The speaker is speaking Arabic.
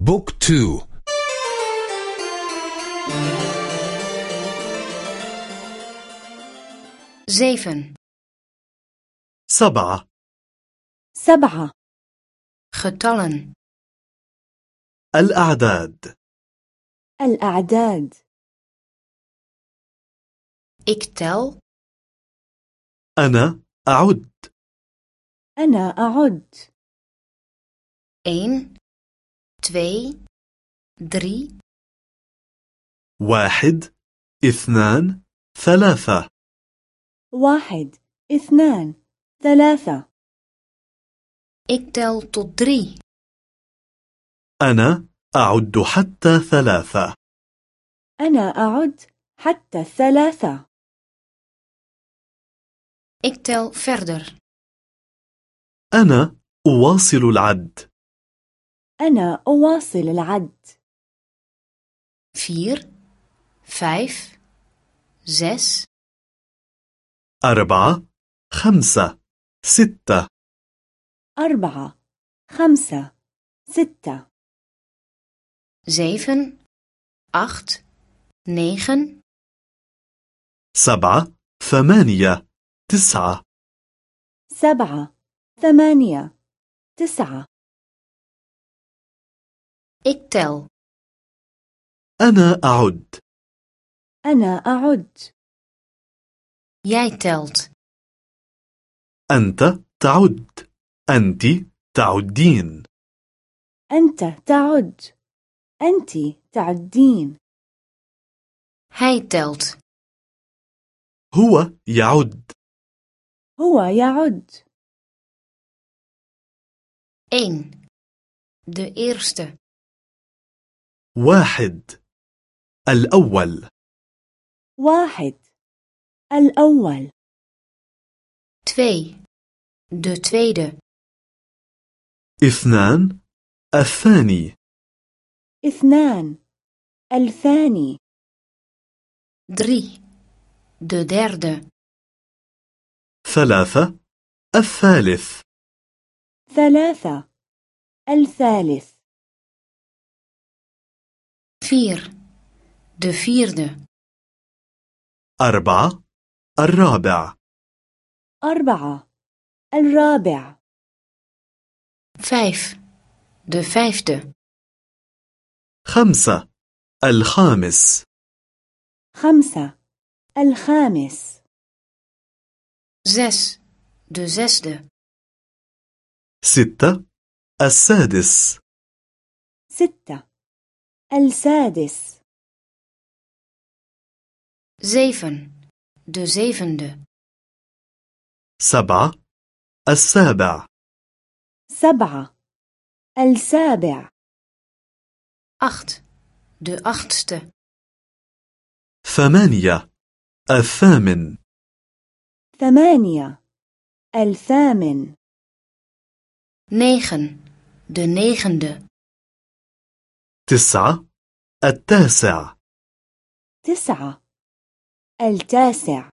بوك تو. zeven سبعة. سبعة. getallen الأعداد. الأعداد. tel أنا أعد. أنا أعد. 1 2 3 واحد اثنان ثلاثة. واحد اثنان ثلاثة. Ik tel tot 3 أنا أعد حتى ثلاثة. أنا أعد حتى ik tel verder. أنا أواصل العد. أنا أواصل العد. 4 5 6 أربعة خمسة ستة. أربعة خمسة ستة. 7 8 9 سبعة ثمانية تسعة. سبعة ثمانية تسعة. Ik tel أنا أعد. أنا أعد. jij telt أنت تعد. أنت تعدين. أنت تعد. أنت تعدين. hij telt هو يعد. هو يعد. 1 de eerste واحد. الأول. واحد. الأول. 2 de tweede. اثنان. الثاني. اثنان. الثاني. 3 de derde. ثلاثة. الثالث. ثلاثة. الثالث. 4 de vierde أربعة. الرابع. أربعة. الرابع. 5 de vijfde خمسة. الخامس. خمسة. الخامس. 6 de zesde ستة. السادس. ستة. السادس. 7 de zevende. سبعة. السابع. سبعة. السابع. 8 de achtste. ثمانية. الثامن. ثمانية. الثامن. 9 de negende. تسعة التاسع. تسعة. التاسع.